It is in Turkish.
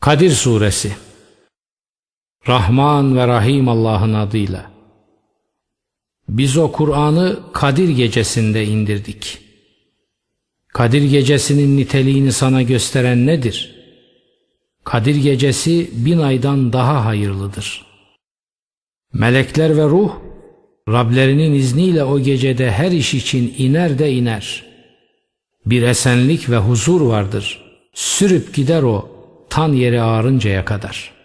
Kadir Suresi Rahman ve Rahim Allah'ın adıyla Biz o Kur'an'ı Kadir gecesinde indirdik. Kadir gecesinin niteliğini sana gösteren nedir? Kadir gecesi bin aydan daha hayırlıdır. Melekler ve ruh Rablerinin izniyle o gecede her iş için iner de iner. Bir esenlik ve huzur vardır. Sürüp gider o tan yeri ağrıncaya kadar.''